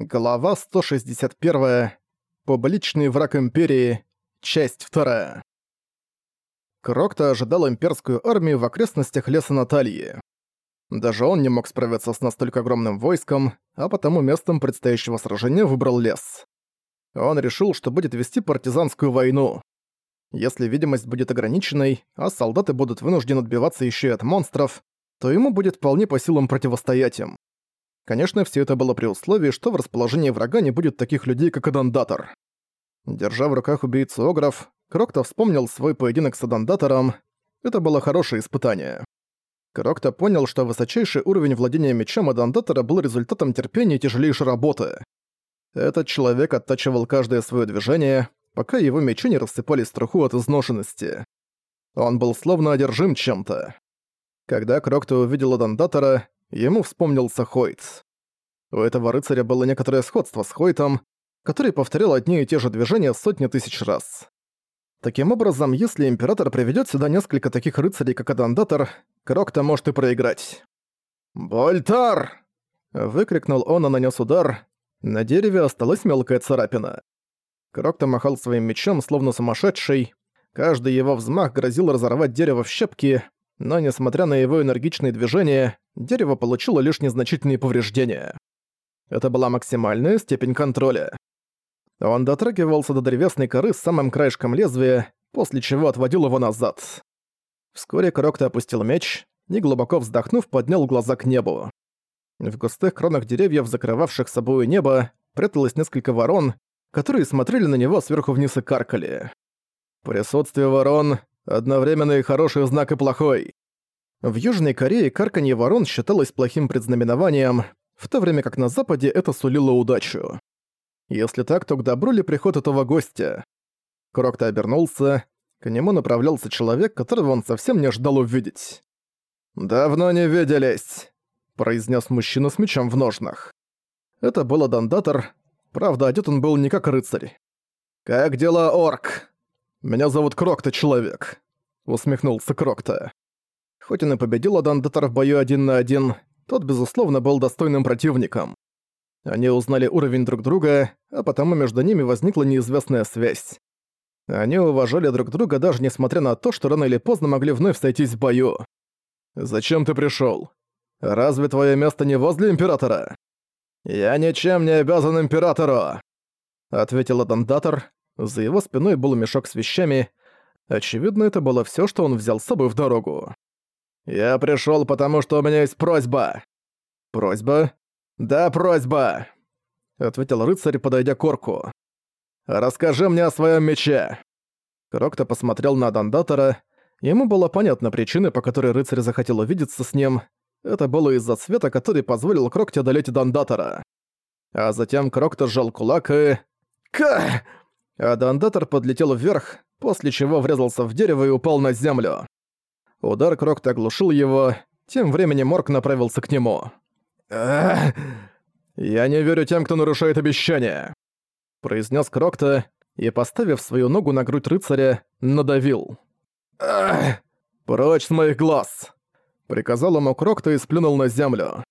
Глава 161. Публичный враг Империи. Часть 2. Крокта ожидал имперскую армию в окрестностях леса Натальи. Даже он не мог справиться с настолько огромным войском, а потому местом предстоящего сражения выбрал лес. Он решил, что будет вести партизанскую войну. Если видимость будет ограниченной, а солдаты будут вынуждены отбиваться еще и от монстров, то ему будет вполне по силам противостоять им. Конечно, все это было при условии, что в расположении врага не будет таких людей, как Адандатор. Держа в руках убийцу Огров, Крокто вспомнил свой поединок с Адандатором. Это было хорошее испытание. Крокто понял, что высочайший уровень владения мечом Адандатора был результатом терпения и тяжелейшей работы. Этот человек оттачивал каждое свое движение, пока его мечи не рассыпались в труху от изношенности. Он был словно одержим чем-то. Когда Крокто увидел Адандатора, ему вспомнился Хойт. У этого рыцаря было некоторое сходство с Хойтом, который повторил одни и те же движения сотни тысяч раз. Таким образом, если Император приведет сюда несколько таких рыцарей, как Адандатор, Крокта может и проиграть. «Больтар!» — выкрикнул он и нанес удар. На дереве осталась мелкая царапина. Крокта махал своим мечом, словно сумасшедший. Каждый его взмах грозил разорвать дерево в щепки, но, несмотря на его энергичные движения, дерево получило лишь незначительные повреждения. Это была максимальная степень контроля. Он дотрагивался до древесной коры с самым краешком лезвия, после чего отводил его назад. Вскоре Крокта опустил меч и, глубоко вздохнув, поднял глаза к небу. В густых кронах деревьев, закрывавших собою небо, пряталось несколько ворон, которые смотрели на него сверху вниз и каркали. Присутствие ворон — одновременно и хороший знак и плохой. В Южной Корее карканье ворон считалось плохим предзнаменованием, в то время как на Западе это сулило удачу. Если так, то к добру ли приход этого гостя? Крокто обернулся. К нему направлялся человек, которого он совсем не ожидал увидеть. «Давно не виделись», — произнес мужчина с мечом в ножнах. Это был Адандатор, правда, одет он был не как рыцарь. «Как дела, Орк?» «Меня зовут Крокто, человек», — усмехнулся Крокто. Хоть он и победил Адандатор в бою один на один, — тот, безусловно, был достойным противником. Они узнали уровень друг друга, а потому между ними возникла неизвестная связь. Они уважали друг друга даже несмотря на то, что рано или поздно могли вновь сойтись в бою. «Зачем ты пришёл? Разве твое место не возле Императора?» «Я ничем не обязан Императору!» Ответил Адандатор. За его спиной был мешок с вещами. Очевидно, это было всё, что он взял с собой в дорогу. «Я пришёл, потому что у меня есть просьба». «Просьба?» «Да, просьба», — ответил рыцарь, подойдя к орку. «Расскажи мне о своём мече». Крокто посмотрел на Дандатора. Ему было понятно причины, по которой рыцарь захотел увидеться с ним. Это было из-за цвета, который позволил Крокте одолеть Дандатора. А затем Крокто сжал кулак и... «Ка!» А Дандатор подлетел вверх, после чего врезался в дерево и упал на землю. Удар Крокта оглушил его. Тем временем Морк направился к нему. «Эх, я не верю тем, кто нарушает обещания, — произнес Крокта и, поставив свою ногу на грудь рыцаря, надавил. «Эх, прочь с моих глаз!» — приказал ему Крокта и сплюнул на землю.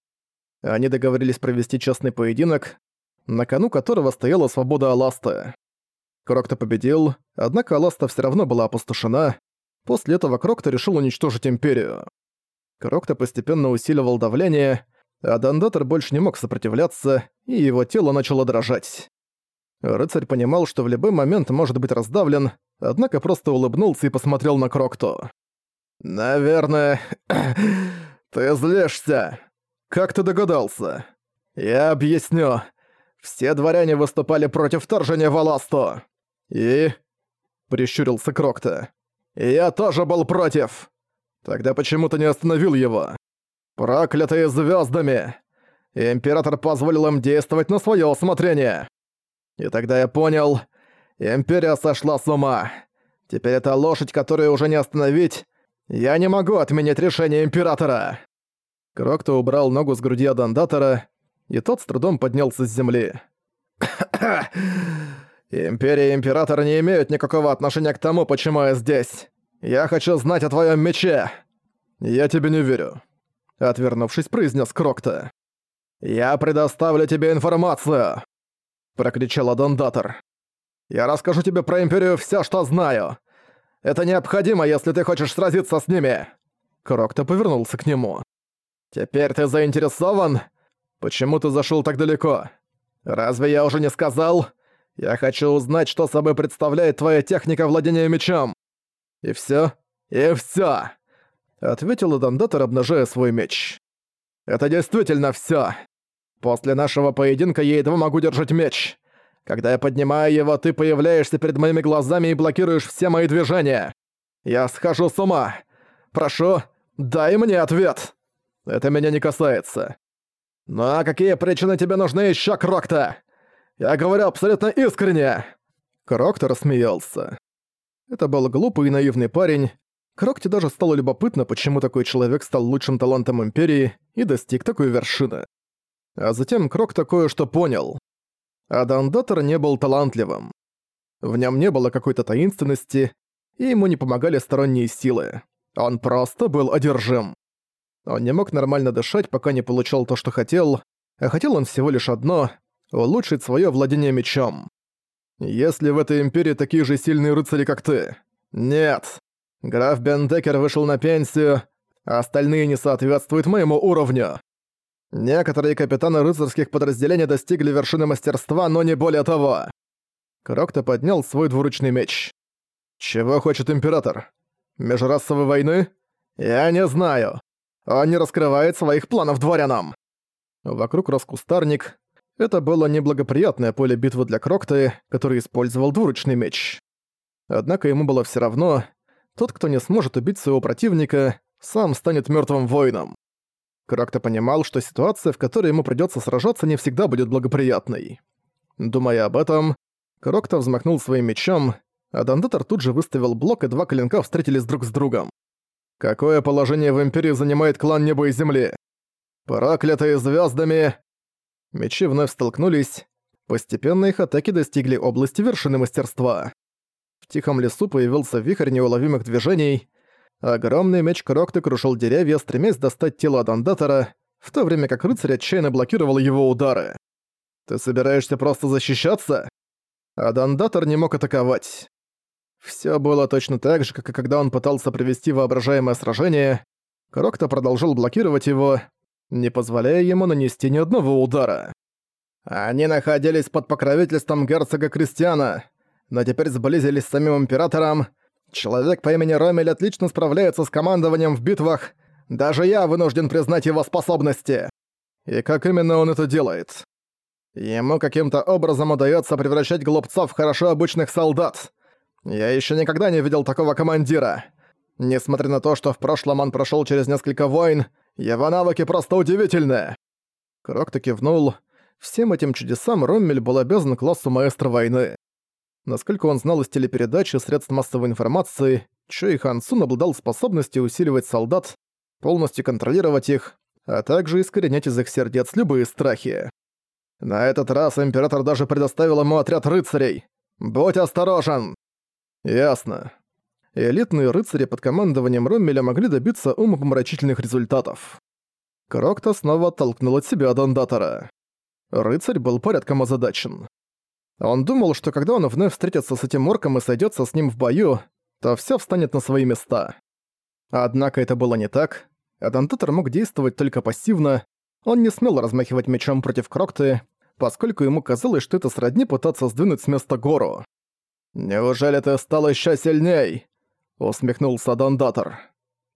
Они договорились провести честный поединок, на кону которого стояла свобода Аласта. Крокта победил, однако Аласта все равно была опустошена, После этого Крокта решил уничтожить Империю. Крокта постепенно усиливал давление, а Дандатор больше не мог сопротивляться, и его тело начало дрожать. Рыцарь понимал, что в любой момент может быть раздавлен, однако просто улыбнулся и посмотрел на Крокту. «Наверное, ты злишься. Как ты догадался?» «Я объясню. Все дворяне выступали против вторжения в Аласту. И...» — прищурился Крокта. Я тоже был против. Тогда почему ты -то не остановил его? Проклятые звездами! Император позволил им действовать на свое усмотрение. И тогда я понял, империя сошла с ума. Теперь это лошадь, которую уже не остановить. Я не могу отменить решение императора. Крокто убрал ногу с груди Адандатора, и тот с трудом поднялся с земли. Империя и император не имеют никакого отношения к тому, почему я здесь. Я хочу знать о твоем мече. Я тебе не верю. Отвернувшись, произнес Крокта. Я предоставлю тебе информацию. Прокричал Адондатор. Я расскажу тебе про Империю все, что знаю. Это необходимо, если ты хочешь сразиться с ними. Крокта повернулся к нему. Теперь ты заинтересован? Почему ты зашел так далеко? Разве я уже не сказал? Я хочу узнать, что собой представляет твоя техника владения мечом. И все, и все, ответил Дандатор, обнажая свой меч. Это действительно все. После нашего поединка я едва могу держать меч. Когда я поднимаю его, ты появляешься перед моими глазами и блокируешь все мои движения. Я схожу с ума. Прошу, дай мне ответ. Это меня не касается. Ну а какие причины тебе нужны еще, Крокта? Я говорю абсолютно искренне!» Крокто рассмеялся. Это был глупый и наивный парень. Крокте даже стало любопытно, почему такой человек стал лучшим талантом Империи и достиг такой вершины. А затем Крок такое что понял. Адандатор не был талантливым. В нем не было какой-то таинственности, и ему не помогали сторонние силы. Он просто был одержим. Он не мог нормально дышать, пока не получал то, что хотел, а хотел он всего лишь одно улучшить свое владение мечом. Если в этой империи такие же сильные рыцари, как ты? Нет. Граф Бендекер вышел на пенсию, а остальные не соответствуют моему уровню. Некоторые капитаны рыцарских подразделений достигли вершины мастерства, но не более того. Крокто поднял свой двуручный меч. Чего хочет император? Межрасовой войны? Я не знаю. Он не раскрывает своих планов дворянам. Вокруг рос кустарник, это было неблагоприятное поле битвы для Крокты, который использовал двуручный меч. Однако ему было все равно, тот, кто не сможет убить своего противника, сам станет мертвым воином. Крокта понимал, что ситуация, в которой ему придется сражаться, не всегда будет благоприятной. Думая об этом, Крокта взмахнул своим мечом, а Дандатор тут же выставил блок, и два клинка встретились друг с другом. «Какое положение в Империи занимает клан Неба и Земли?» «Проклятые звездами, Мечи вновь столкнулись. Постепенно их атаки достигли области вершины мастерства. В тихом лесу появился вихрь неуловимых движений. Огромный меч Крокты крушил деревья, стремясь достать тело Дандатора, в то время как рыцарь отчаянно блокировал его удары. «Ты собираешься просто защищаться?» А Дандатор не мог атаковать. Все было точно так же, как и когда он пытался привести воображаемое сражение. Крокта продолжил блокировать его, не позволяя ему нанести ни одного удара. Они находились под покровительством герцога Кристиана, но теперь сблизились с самим императором. Человек по имени Ромель отлично справляется с командованием в битвах. Даже я вынужден признать его способности. И как именно он это делает? Ему каким-то образом удается превращать глупцов в хорошо обычных солдат. Я еще никогда не видел такого командира. Несмотря на то, что в прошлом он прошел через несколько войн, его навыки просто удивительны!» Крокто кивнул. Всем этим чудесам Роммель был обязан классу маэстро войны. Насколько он знал из телепередач средств массовой информации, Чуи Хан Сун обладал способностью усиливать солдат, полностью контролировать их, а также искоренять из их сердец любые страхи. На этот раз император даже предоставил ему отряд рыцарей. «Будь осторожен!» «Ясно и элитные рыцари под командованием Роммеля могли добиться умопомрачительных результатов. Крокта снова оттолкнул от себя Дондатора. Рыцарь был порядком озадачен. Он думал, что когда он вновь встретится с этим орком и сойдется с ним в бою, то все встанет на свои места. Однако это было не так. Адантатор мог действовать только пассивно, он не смел размахивать мечом против Крокты, поскольку ему казалось, что это сродни пытаться сдвинуть с места гору. «Неужели ты стал еще сильней? — усмехнулся Дондатор.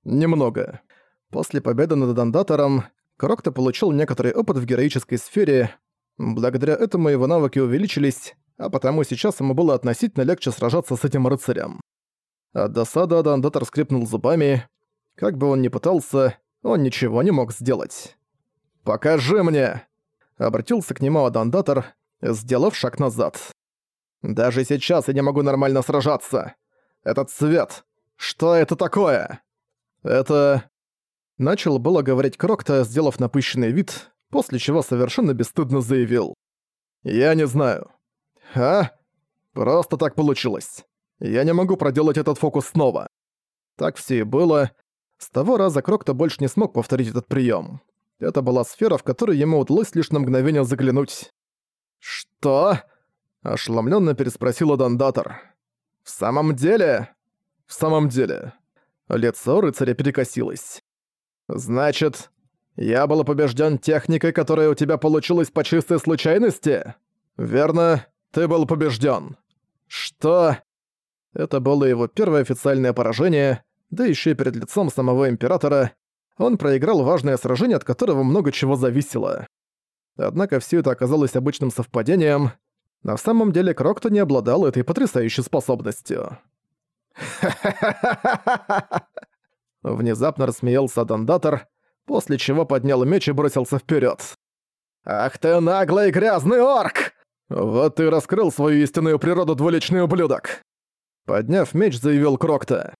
«Немного. После победы над Дондатором Крокто получил некоторый опыт в героической сфере. Благодаря этому его навыки увеличились, а потому сейчас ему было относительно легче сражаться с этим рыцарем. От досады Дондатор скрипнул зубами. Как бы он ни пытался, он ничего не мог сделать. «Покажи мне!» Обратился к нему Адандатор, сделав шаг назад. «Даже сейчас я не могу нормально сражаться. Этот свет, «Что это такое?» «Это...» Начал было говорить Крокта, сделав напыщенный вид, после чего совершенно бесстыдно заявил. «Я не знаю». «А? Просто так получилось. Я не могу проделать этот фокус снова». Так все и было. С того раза Крокта больше не смог повторить этот прием. Это была сфера, в которую ему удалось лишь на мгновение заглянуть. «Что?» – ошеломленно переспросила Дандатор. «В самом деле?» В самом деле, лицо рыцаря перекосилось. Значит, я был побежден техникой, которая у тебя получилась по чистой случайности? Верно, ты был побежден. Что? Это было его первое официальное поражение, да еще и перед лицом самого императора. Он проиграл важное сражение, от которого много чего зависело. Однако все это оказалось обычным совпадением. На самом деле Крокто не обладал этой потрясающей способностью. Ну, внезапно рассмеялся Дондатор, после чего поднял меч и бросился вперед. «Ах ты наглый грязный орк! Вот ты раскрыл свою истинную природу, двуличный ублюдок!» Подняв меч, заявил Крокта.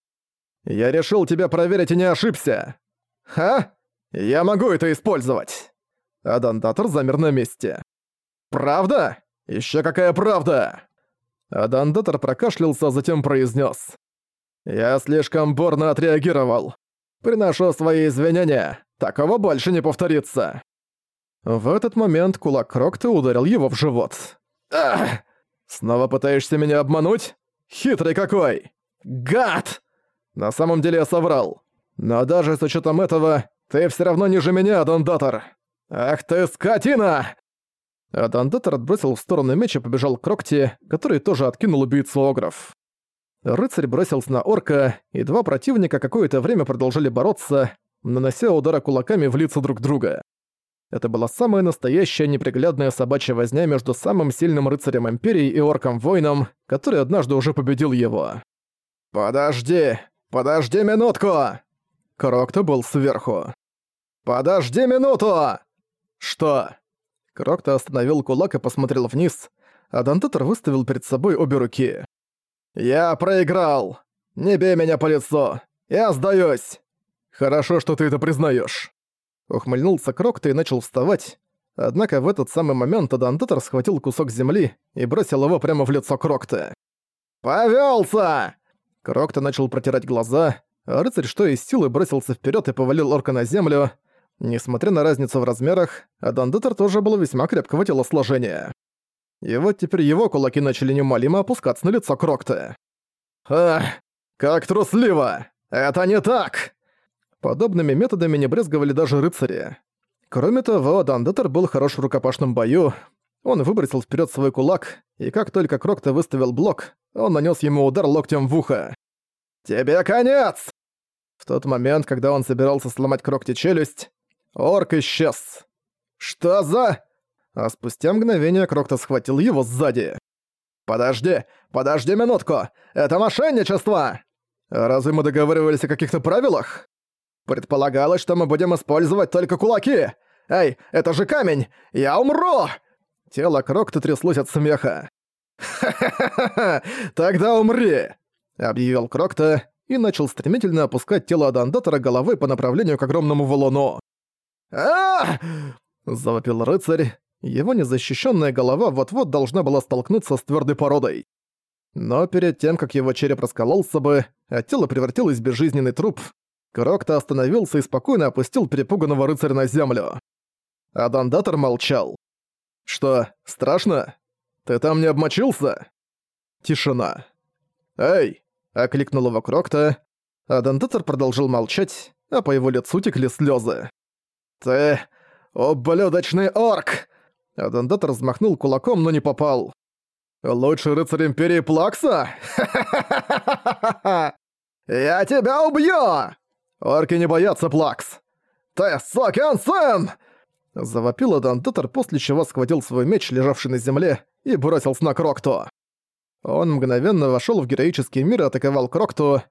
«Я решил тебя проверить и не ошибся!» «Ха? Я могу это использовать!» А Дондатор замер на месте. «Правда? Еще какая правда!» Адандатор прокашлялся, а затем произнес: я слишком бурно отреагировал. Приношу свои извинения. Такого больше не повторится. В этот момент кулак Крокта ударил его в живот. Ах! Снова пытаешься меня обмануть? Хитрый какой! Гад! На самом деле я соврал. Но даже с учетом этого, ты все равно ниже меня, Дондатор. Ах ты скотина! А Дондатор отбросил в сторону меч и побежал к Крокте, который тоже откинул убийцу Огров. Рыцарь бросился на орка, и два противника какое-то время продолжали бороться, нанося удары кулаками в лица друг друга. Это была самая настоящая неприглядная собачья возня между самым сильным рыцарем Империи и орком-воином, который однажды уже победил его. «Подожди! Подожди минутку!» Крокто был сверху. «Подожди минуту!» «Что?» Крокто остановил кулак и посмотрел вниз, а Дантатор выставил перед собой обе руки. «Я проиграл! Не бей меня по лицу! Я сдаюсь!» «Хорошо, что ты это признаешь. Ухмыльнулся Крокта и начал вставать. Однако в этот самый момент Адандатор схватил кусок земли и бросил его прямо в лицо Крокта. Повелся! Крокта начал протирать глаза, а рыцарь что из силы бросился вперед и повалил орка на землю. Несмотря на разницу в размерах, Адандатор тоже был весьма крепкого телосложения. И вот теперь его кулаки начали немалимо опускаться на лицо Крокта. «Ах, как трусливо! Это не так!» Подобными методами не брезговали даже рыцари. Кроме того, Дандетер был хорош в рукопашном бою. Он выбросил вперед свой кулак, и как только Крокта выставил блок, он нанес ему удар локтем в ухо. «Тебе конец!» В тот момент, когда он собирался сломать Крокте челюсть, орк исчез. «Что за...» а спустя мгновение Крокто схватил его сзади. «Подожди! Подожди минутку! Это мошенничество!» «Разве мы договаривались о каких-то правилах?» «Предполагалось, что мы будем использовать только кулаки! Эй, это же камень! Я умру!» Тело Крокто тряслось от смеха. «Ха-ха-ха! Тогда умри!» — объявил Крокто и начал стремительно опускать тело Дандатора головы по направлению к огромному валуну. а завопил рыцарь, его незащищенная голова вот-вот должна была столкнуться с твердой породой. Но перед тем, как его череп раскололся бы, а тело превратилось в безжизненный труп, Крокта остановился и спокойно опустил перепуганного рыцаря на землю. А Дандатор молчал. «Что, страшно? Ты там не обмочился?» Тишина. «Эй!» — окликнул его Крокта, а Дандатор продолжил молчать, а по его лицу текли слезы. «Ты... «Облюдочный орк! Адандат размахнул кулаком, но не попал. «Лучший рыцарь Империи Плакса? Я тебя убью!» «Орки не боятся, Плакс!» «Ты сукин сын!» Завопил Адандатор, после чего схватил свой меч, лежавший на земле, и бросился на Крокто. Он мгновенно вошел в героический мир и атаковал Крокто.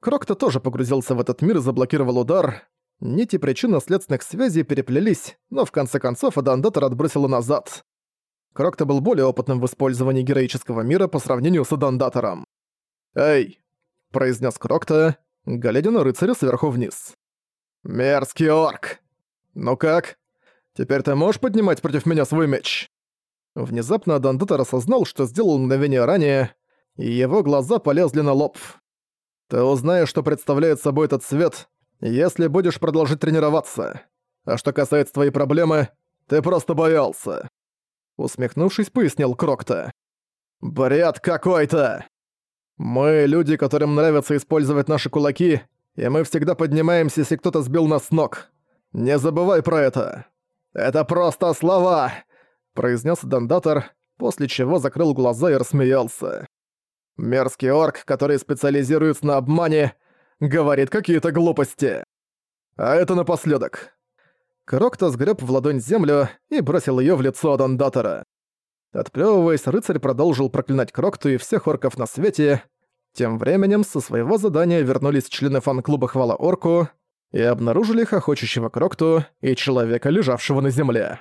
Крокто тоже погрузился в этот мир и заблокировал удар. Нити причинно-следственных связей переплелись, но в конце концов Адандатор отбросила назад. Крокто был более опытным в использовании героического мира по сравнению с Адандатором. «Эй!» – произнес Крокто, глядя на рыцаря сверху вниз. «Мерзкий орк! Ну как? Теперь ты можешь поднимать против меня свой меч?» Внезапно Адандатор осознал, что сделал мгновение ранее, и его глаза полезли на лоб. «Ты узнаешь, что представляет собой этот свет, если будешь продолжить тренироваться. А что касается твоей проблемы, ты просто боялся». Усмехнувшись, пояснил Крокта. «Бред какой-то! Мы люди, которым нравится использовать наши кулаки, и мы всегда поднимаемся, если кто-то сбил нас с ног. Не забывай про это. Это просто слова!» произнес Дандатор, после чего закрыл глаза и рассмеялся. «Мерзкий орк, который специализируется на обмане, говорит какие-то глупости. А это напоследок. Крокто сгреб в ладонь землю и бросил ее в лицо Дондатора. Отплёвываясь, рыцарь продолжил проклинать Крокту и всех орков на свете. Тем временем со своего задания вернулись члены фан-клуба «Хвала Орку» и обнаружили хохочущего Крокту и человека, лежавшего на земле.